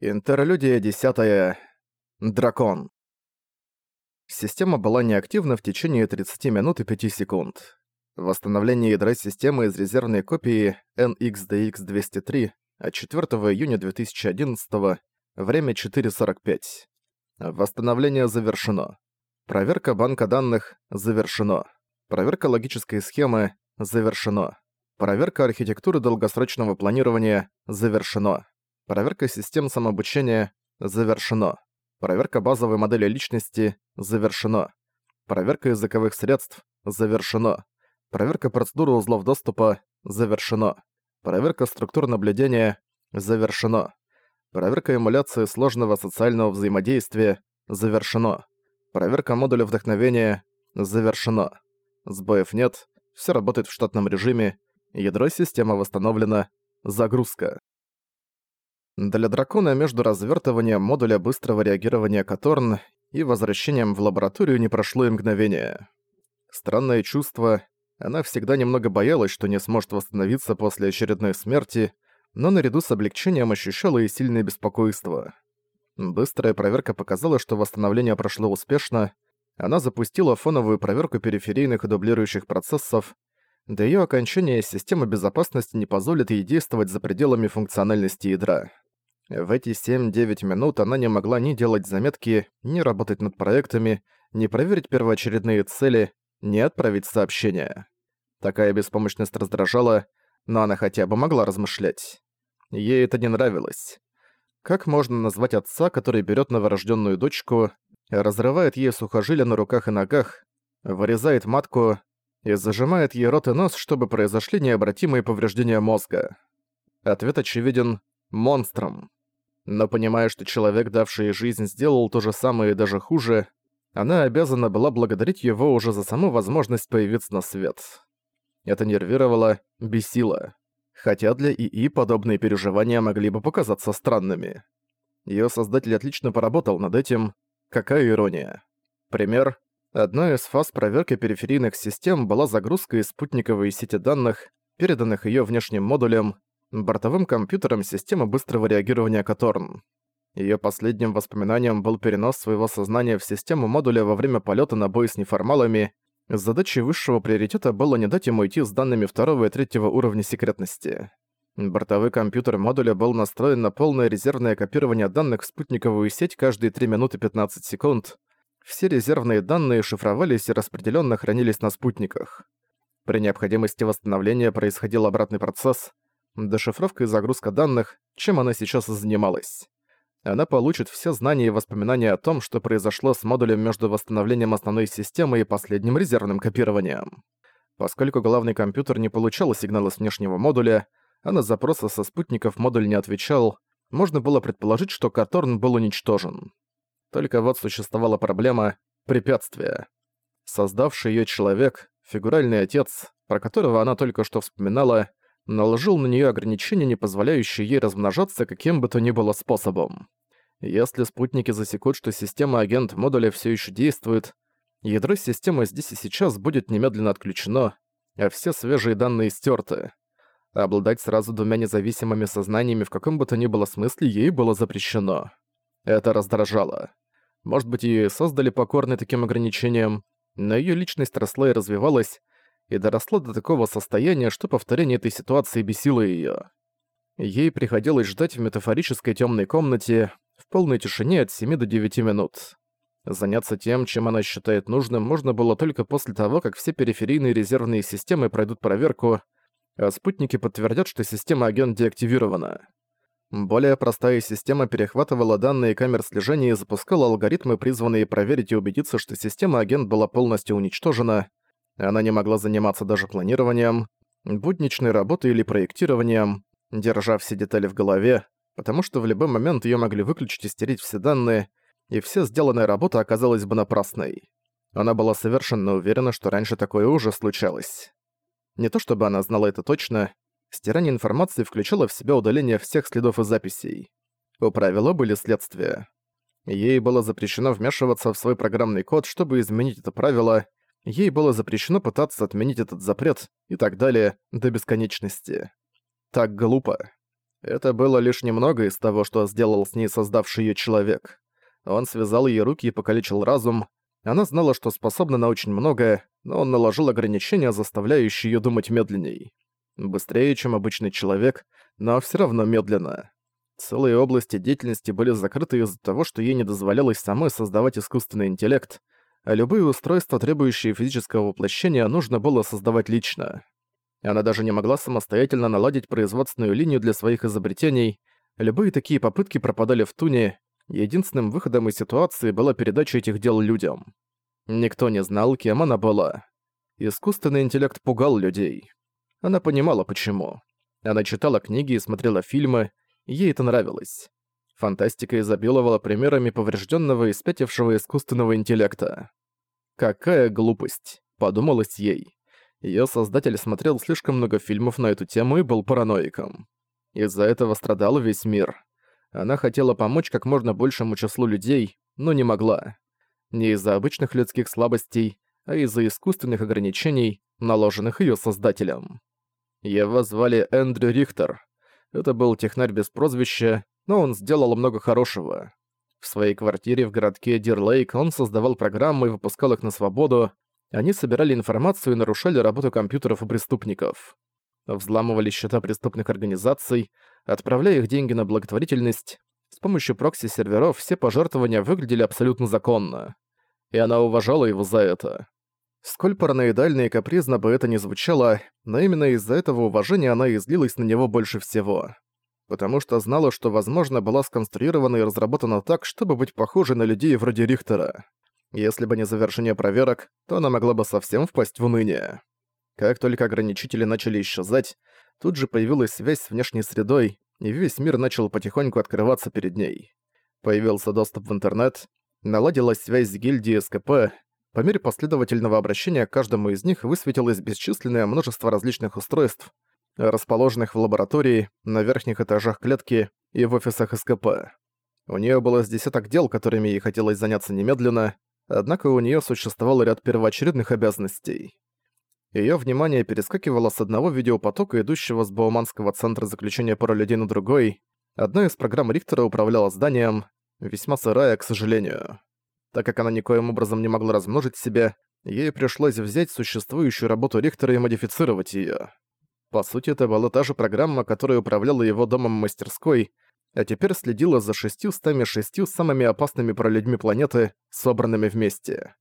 Интерлюдия 10. Дракон. Система была неактивна в течение 30 минут и 5 секунд. Восстановление ядра системы из резервной копии NXDX-203 от 4 июня 2011 время 4.45. Восстановление завершено. Проверка банка данных завершено. Проверка логической схемы завершено. Проверка архитектуры долгосрочного планирования завершено. Проверка систем самообучения завершено. Проверка базовой модели личности завершено. Проверка языковых средств завершено. Проверка процедуры узлов доступа завершено. Проверка структур наблюдения завершено. Проверка эмуляции сложного социального взаимодействия завершено. Проверка модуля вдохновения завершено. Сбоев нет, все работает в штатном режиме, ядро системы восстановлено, загрузка. Для дракона между развертыванием модуля быстрого реагирования Каторн и возвращением в лабораторию не прошло и мгновение. Странное чувство, она всегда немного боялась, что не сможет восстановиться после очередной смерти, но наряду с облегчением ощущала и сильное беспокойство. Быстрая проверка показала, что восстановление прошло успешно, она запустила фоновую проверку периферийных и дублирующих процессов, до её окончания система безопасности не позволит ей действовать за пределами функциональности ядра. В эти 7-9 минут она не могла ни делать заметки, ни работать над проектами, ни проверить первоочередные цели, ни отправить сообщения. Такая беспомощность раздражала, но она хотя бы могла размышлять. Ей это не нравилось. Как можно назвать отца, который берет новорожденную дочку, разрывает ей сухожилия на руках и ногах, вырезает матку и зажимает ей рот и нос, чтобы произошли необратимые повреждения мозга? Ответ очевиден – монстром. Но понимая, что человек, давший жизнь, сделал то же самое и даже хуже, она обязана была благодарить его уже за саму возможность появиться на свет. Это нервировало, бесило. Хотя для ИИ подобные переживания могли бы показаться странными. Её создатель отлично поработал над этим. Какая ирония. Пример. Одной из фаз проверки периферийных систем была загрузка из спутниковой сети данных, переданных её внешним модулем, бортовым компьютером системы быстрого реагирования Каторн. Её последним воспоминанием был перенос своего сознания в систему модуля во время полёта на бой с неформалами. Задачей высшего приоритета было не дать ему идти с данными второго и третьего уровня секретности. Бортовой компьютер модуля был настроен на полное резервное копирование данных в спутниковую сеть каждые 3 минуты 15 секунд. Все резервные данные шифровались и распределённо хранились на спутниках. При необходимости восстановления происходил обратный процесс — дешифровка и загрузка данных, чем она сейчас занималась. Она получит все знания и воспоминания о том, что произошло с модулем между восстановлением основной системы и последним резервным копированием. Поскольку главный компьютер не получал сигнала с внешнего модуля, а на запросы со спутников модуль не отвечал, можно было предположить, что Каторн был уничтожен. Только вот существовала проблема — препятствие. Создавший ее человек, фигуральный отец, про которого она только что вспоминала, наложил на нее ограничения, не позволяющие ей размножаться каким бы то ни было способом. Если спутники засекут, что система агент модуля все еще действует, ядро системы здесь и сейчас будет немедленно отключено, а все свежие данные стерты. Обладать сразу двумя независимыми сознаниями в каком бы то ни было смысле ей было запрещено. Это раздражало. Может быть, ее создали покорной таким ограничениям, но ее личность росла и развивалась, и доросла до такого состояния, что повторение этой ситуации бесило её. Ей приходилось ждать в метафорической тёмной комнате в полной тишине от 7 до 9 минут. Заняться тем, чем она считает нужным, можно было только после того, как все периферийные резервные системы пройдут проверку, а спутники подтвердят, что система агент деактивирована. Более простая система перехватывала данные камер слежения и запускала алгоритмы, призванные проверить и убедиться, что система агент была полностью уничтожена, она не могла заниматься даже планированием, будничной работой или проектированием, держа все детали в голове, потому что в любой момент её могли выключить и стереть все данные, и вся сделанная работа оказалась бы напрасной. Она была совершенно уверена, что раньше такое уже случалось. Не то чтобы она знала это точно, стирание информации включало в себя удаление всех следов и записей. У правила были следствия. Ей было запрещено вмешиваться в свой программный код, чтобы изменить это правило, Ей было запрещено пытаться отменить этот запрет и так далее до бесконечности. Так глупо. Это было лишь немного из того, что сделал с ней создавший ее человек. Он связал ее руки и покалечил разум. Она знала, что способна на очень многое, но он наложил ограничения, заставляющие ее думать медленней. Быстрее, чем обычный человек, но все равно медленно. Целые области деятельности были закрыты из-за того, что ей не дозволялось самой создавать искусственный интеллект, а любые устройства, требующие физического воплощения, нужно было создавать лично. Она даже не могла самостоятельно наладить производственную линию для своих изобретений. Любые такие попытки пропадали в туне, единственным выходом из ситуации была передача этих дел людям. Никто не знал, кем она была. Искусственный интеллект пугал людей. Она понимала, почему. Она читала книги и смотрела фильмы, ей это нравилось. Фантастика изобиловала примерами поврежденного и спятившего искусственного интеллекта. «Какая глупость», — подумалось ей. Её создатель смотрел слишком много фильмов на эту тему и был параноиком. Из-за этого страдал весь мир. Она хотела помочь как можно большему числу людей, но не могла. Не из-за обычных людских слабостей, а из-за искусственных ограничений, наложенных её создателем. Его звали Эндрю Рихтер. Это был технарь без прозвища, но он сделал много хорошего. В своей квартире в городке Дирлейк он создавал программы и выпускал их на свободу, они собирали информацию и нарушали работу компьютеров у преступников. Взламывали счета преступных организаций, отправляя их деньги на благотворительность. С помощью прокси-серверов все пожертвования выглядели абсолютно законно. И она уважала его за это. Сколь параноидально и капризно бы это ни звучало, но именно из-за этого уважения она и злилась на него больше всего. Потому что знала, что, возможно, была сконструирована и разработана так, чтобы быть похожей на людей вроде Рихтера. Если бы не завершение проверок, то она могла бы совсем впасть в уныние. Как только ограничители начали исчезать, тут же появилась связь с внешней средой, и весь мир начал потихоньку открываться перед ней. Появился доступ в интернет, наладилась связь с гильдией СКП, по мере последовательного обращения к каждому из них высветилось бесчисленное множество различных устройств, расположенных в лаборатории, на верхних этажах клетки и в офисах СКП. У нее было с десяток дел, которыми ей хотелось заняться немедленно, Однако у нее существовал ряд первоочередных обязанностей. Ее внимание перескакивало с одного видеопотока, идущего с Бауманского центра заключения пары людей на другой. Одна из программ Рихтера управляла зданием, весьма сырая, к сожалению. Так как она никоим образом не могла размножить себя, ей пришлось взять существующую работу Рихтера и модифицировать ее. По сути, это была та же программа, которая управляла его домом-мастерской, а теперь следила за 606 самыми опасными пролюдьми планеты, собранными вместе.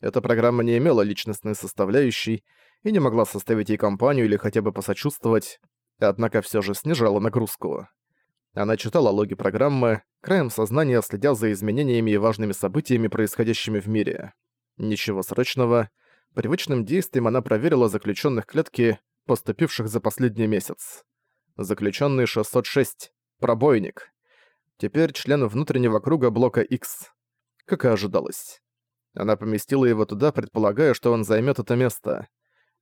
Эта программа не имела личностной составляющей и не могла составить ей компанию или хотя бы посочувствовать, однако все же снижала нагрузку. Она читала логи программы, краем сознания следя за изменениями и важными событиями, происходящими в мире. Ничего срочного. Привычным действием она проверила заключенных клетки, поступивших за последний месяц. Заключенный 606. Пробойник. Теперь член внутреннего круга блока X. Как и ожидалось. Она поместила его туда, предполагая, что он займет это место.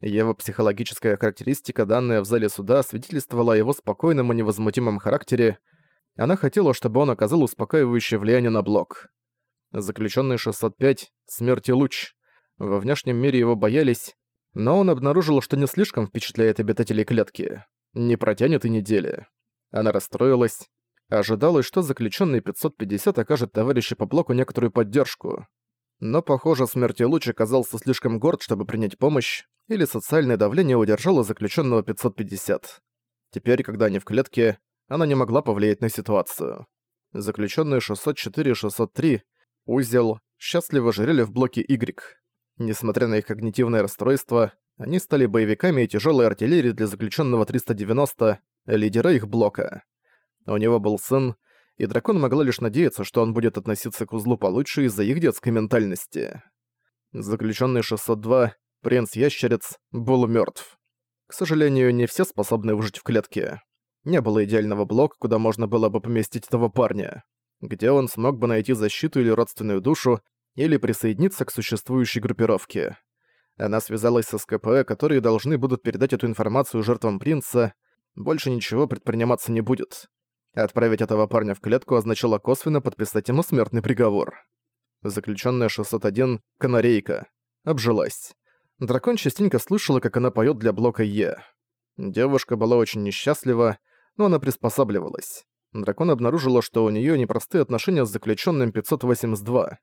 Его психологическая характеристика, данная в зале суда, свидетельствовала о его спокойном и невозмутимом характере. Она хотела, чтобы он оказал успокаивающее влияние на блок. Заключенный 605 — смерти луч. Во внешнем мире его боялись, но он обнаружил, что не слишком впечатляет обитателей клетки. Не протянет и недели. Она расстроилась. Ожидалось, что заключенный 550 окажет товарищу по блоку некоторую поддержку. Но, похоже, смерти луч оказался слишком горд, чтобы принять помощь, или социальное давление удержало заключенного 550. Теперь, когда они в клетке, она не могла повлиять на ситуацию. Заключенные 604 и 603, узел, счастливо жрели в блоке Y. Несмотря на их когнитивное расстройство, они стали боевиками и тяжелой артиллерией для заключенного 390, лидера их блока. У него был сын, и дракон могла лишь надеяться, что он будет относиться к узлу получше из-за их детской ментальности. Заключенный 602, принц-ящерец, был мертв. К сожалению, не все способны выжить в клетке. Не было идеального блока, куда можно было бы поместить этого парня, где он смог бы найти защиту или родственную душу, или присоединиться к существующей группировке. Она связалась со СКП, которые должны будут передать эту информацию жертвам принца, больше ничего предприниматься не будет. Отправить этого парня в клетку означало косвенно подписать ему смертный приговор. Заключенная 601, канарейка, обжилась. Дракон частенько слышала, как она поет для блока Е. Девушка была очень несчастлива, но она приспосабливалась. Дракон обнаружила, что у неё непростые отношения с заключенным 582.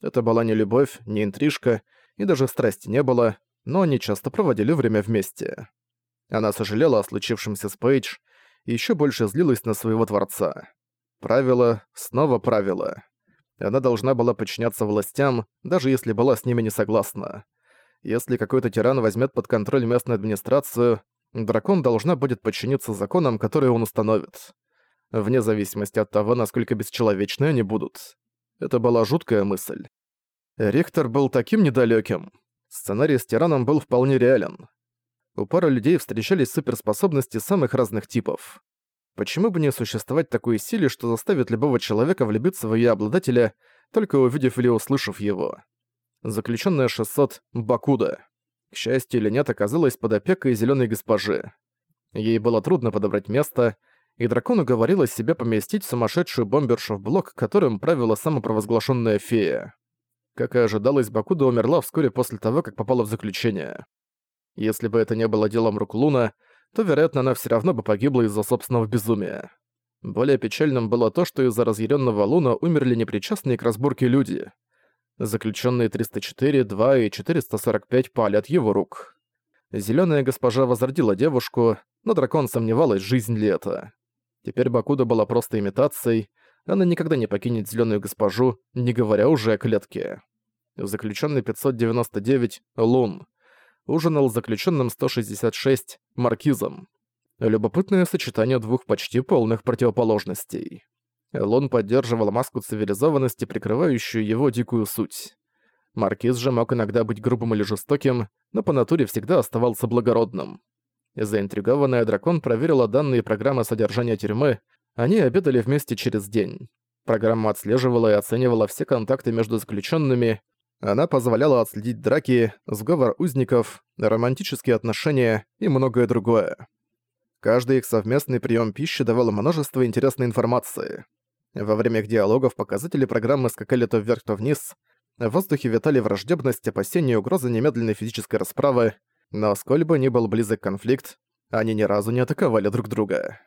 Это была не любовь, не интрижка, и даже страсти не было, но они часто проводили время вместе. Она сожалела о случившемся с Пейдж и ещё больше злилась на своего Творца. Правило, снова правило. Она должна была подчиняться властям, даже если была с ними не согласна. Если какой-то тиран возьмет под контроль местную администрацию, дракон должна будет подчиниться законам, которые он установит. Вне зависимости от того, насколько бесчеловечны они будут. Это была жуткая мысль. Ректор был таким недалёким. Сценарий с тираном был вполне реален. У пары людей встречались суперспособности самых разных типов. Почему бы не существовать такой силе, что заставит любого человека влюбиться в её обладателя, только увидев или услышав его? Заключенная 600 Бакуда. К счастью или нет, оказалась под опекой зеленой госпожи. Ей было трудно подобрать место, и дракон уговорила себя поместить сумасшедшую бомбершу в блок, которым правила самопровозглашенная фея. Как и ожидалось, Бакуда умерла вскоре после того, как попала в заключение. Если бы это не было делом рук Луна, то, вероятно, она все равно бы погибла из-за собственного безумия. Более печальным было то, что из-за разъяренного Луна умерли непричастные к разборке люди. Заключенные 304, 2 и 445 пали от его рук. Зеленая госпожа возродила девушку, но дракон сомневалась, жизнь ли это. Теперь Бакуда была просто имитацией, она никогда не покинет зеленую госпожу, не говоря уже о клетке. Заключенный 599 Лун ужинал с заключенным 166 Маркизом. Любопытное сочетание двух почти полных противоположностей. Лун поддерживал маску цивилизованности, прикрывающую его дикую суть. Маркиз же мог иногда быть грубым или жестоким, но по натуре всегда оставался благородным. Заинтригованная дракон проверила данные программы содержания тюрьмы, они обедали вместе через день. Программа отслеживала и оценивала все контакты между заключенными, она позволяла отследить драки, сговор узников, романтические отношения и многое другое. Каждый их совместный прием пищи давал множество интересной информации. Во время их диалогов показатели программы скакали то вверх, то вниз, в воздухе витали враждебность, опасения и угрозы немедленной физической расправы, но сколь бы ни был близок конфликт, они ни разу не атаковали друг друга.